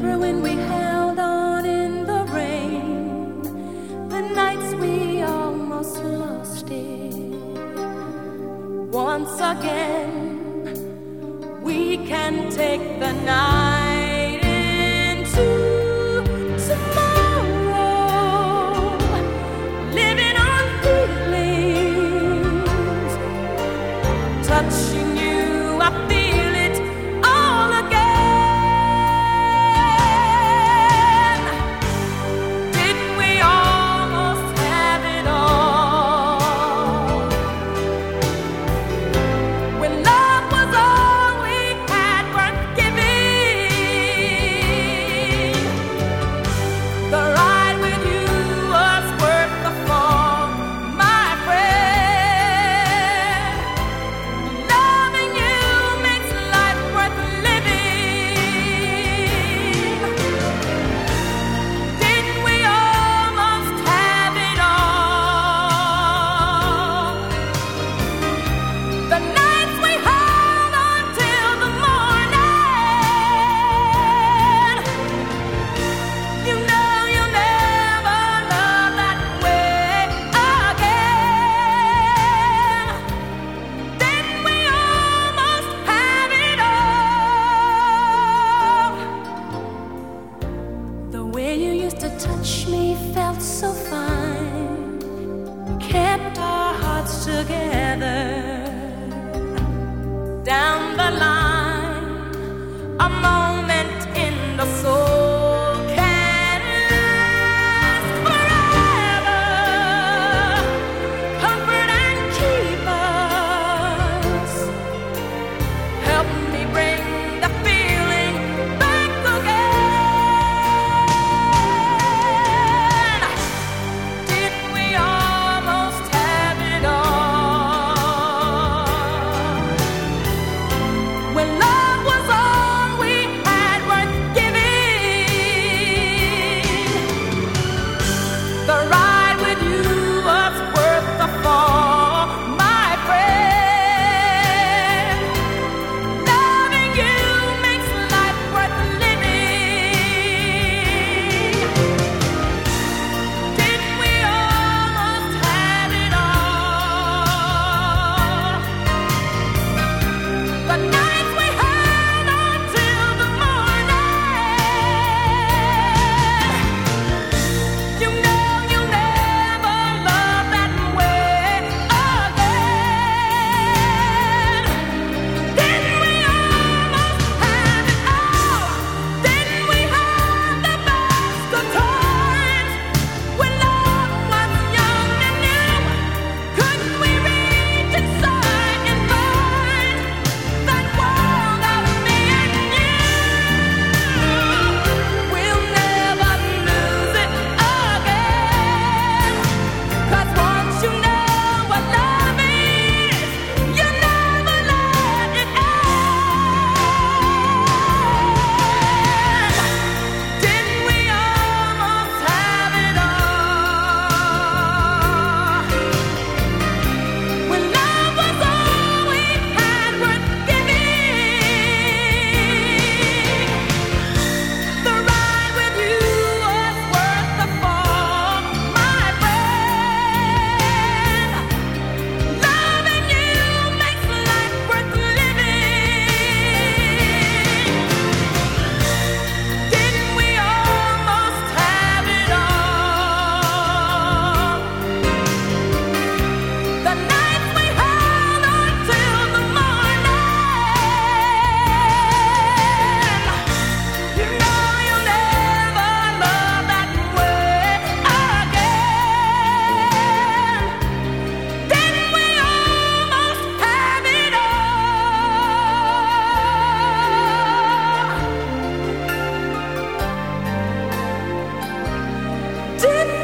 Remember when we held on in the rain, the nights we almost lost it. Once again, we can take the night. used to touch me felt so fine, kept our hearts together. did